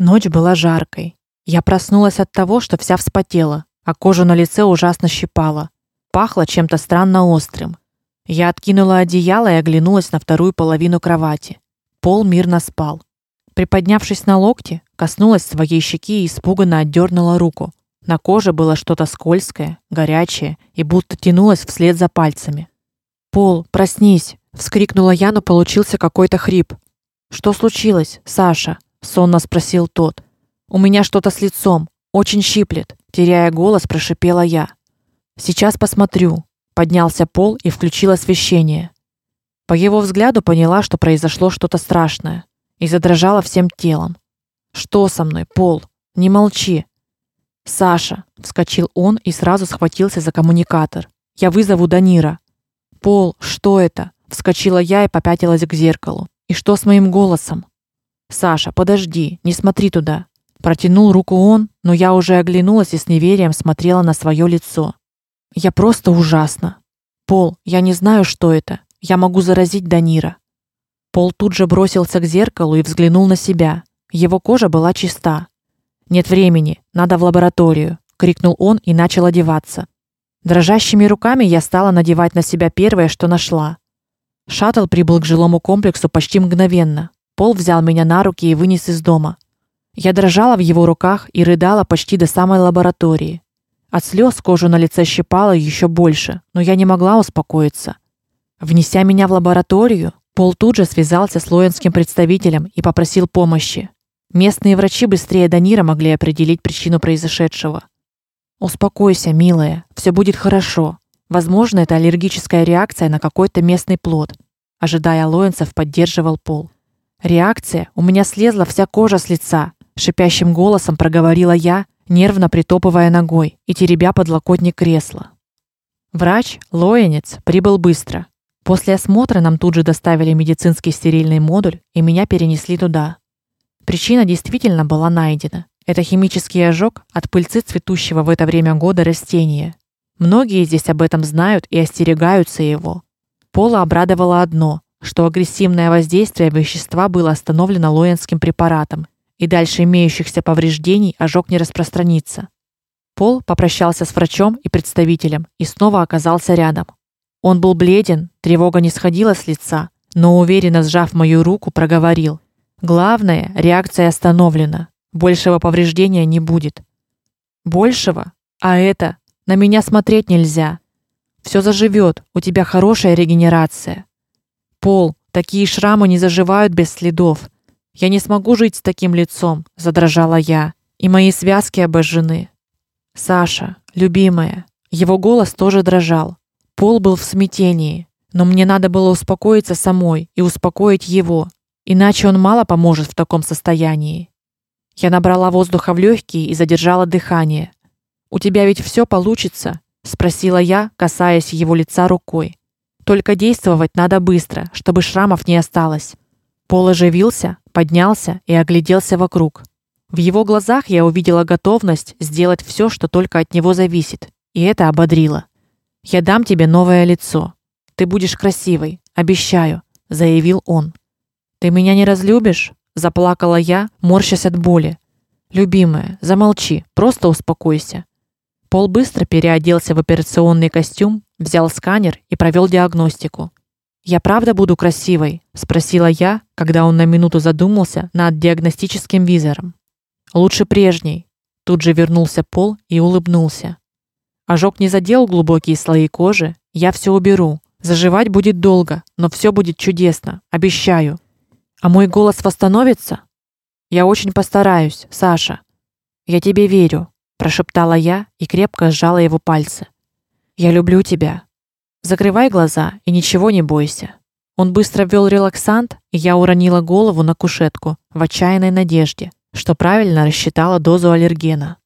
Ночь была жаркой. Я проснулась от того, что вся вспотела, а кожу на лице ужасно щипала. Пахло чем-то странно острым. Я откинула одеяло и оглянулась на вторую половину кровати. Пол мирно спал. Приподнявшись на локте, коснулась своей щеки и испуганно отдернула руку. На коже было что-то скользкое, горячее и будто тянулось вслед за пальцами. "Пол, проснись", вскрикнула я, но получился какой-то хрип. "Что случилось, Саша?" Сонно спросил тот. "У меня что-то с лицом, очень щиплет", теряя голос, прошипела я. "Сейчас посмотрю". Поднялся Пол и включил освещение. По его взгляду поняла, что произошло что-то страшное, и задрожала всем телом. Что со мной, Пол? Не молчи. Саша, вскочил он и сразу схватился за коммуникатор. Я вызову Данира. Пол, что это? Вскочила я и попятилась к зеркалу. И что с моим голосом? Саша, подожди, не смотри туда. Протянул руку он, но я уже оглянулась и с неверием смотрела на свое лицо. Я просто ужасно. Пол, я не знаю, что это. Я могу заразить Данира. Пол тут же бросился к зеркалу и взглянул на себя. Его кожа была чиста. Нет времени, надо в лабораторию, крикнул он и начал одеваться. Дрожащими руками я стала надевать на себя первое, что нашла. Шаттл прибыл к жилому комплексу почти мгновенно. Пол взял меня на руки и вынес из дома. Я дрожала в его руках и рыдала почти до самой лаборатории. От слез кожу на лице щипало еще больше, но я не могла успокоиться. Внеся меня в лабораторию, Пол тут же связался с лоенским представителем и попросил помощи. Местные врачи быстрее Данира могли определить причину произошедшего. Успокойся, милая, все будет хорошо. Возможно, это аллергическая реакция на какой-то местный плод. Ожидая Лоенцев, поддерживал Пол. Реакция, у меня слезла вся кожа с лица, шипящим голосом проговорила я, нервно притопывая ногой и теребя подлокотник кресла. Врач, Лоенец, прибыл быстро. После осмотра нам тут же доставили медицинский стерильный модуль, и меня перенесли туда. Причина действительно была найдена. Это химический ожог от пыльцы цветущего в это время года растения. Многие здесь об этом знают и остерегаются его. Пола обрадовало одно, что агрессивное воздействие вещества было остановлено лоенским препаратом, и дальше имеющихся повреждений ожог не распространится. Пол попрощался с врачом и представителем и снова оказался рядом. Он был бледен, тревога не сходила с лица, но уверенно сжав мою руку, проговорил: Главное, реакция остановлена. Большего повреждения не будет. Большего? А это на меня смотреть нельзя. Все заживет, у тебя хорошая регенерация. Пол, такие шрамы не заживают без следов. Я не смогу жить с таким лицом, задрожала я, и мои связки обожжены. Саша, любимая, его голос тоже дрожал. Пол был в смятении, но мне надо было успокоиться самой и успокоить его. Иначе он мало поможет в таком состоянии. Я набрала воздуха в легкие и задержала дыхание. У тебя ведь все получится, спросила я, касаясь его лица рукой. Только действовать надо быстро, чтобы шрамов не осталось. Пол оживился, поднялся и огляделся вокруг. В его глазах я увидела готовность сделать все, что только от него зависит, и это ободрило. Я дам тебе новое лицо. Ты будешь красивой, обещаю, заявил он. Ты меня не разлюбишь? заплакала я, морщась от боли. Любимая, замолчи, просто успокойся. Пол быстро переоделся в операционный костюм, взял сканер и провел диагностику. Я правда буду красивой, спросила я, когда он на минуту задумался над диагностическим визором. Лучше прежней. Тут же вернулся Пол и улыбнулся. Ожог не задел глубокие слои кожи, я все уберу. Заживать будет долго, но все будет чудесно, обещаю. А мой голос восстановится? Я очень постараюсь, Саша. Я тебе верю, прошептала я и крепко сжала его пальцы. Я люблю тебя. Закрывай глаза и ничего не бойся. Он быстро ввел релаксант, и я уронила голову на кушетку в отчаянной надежде, что правильно рассчитала дозу аллергена.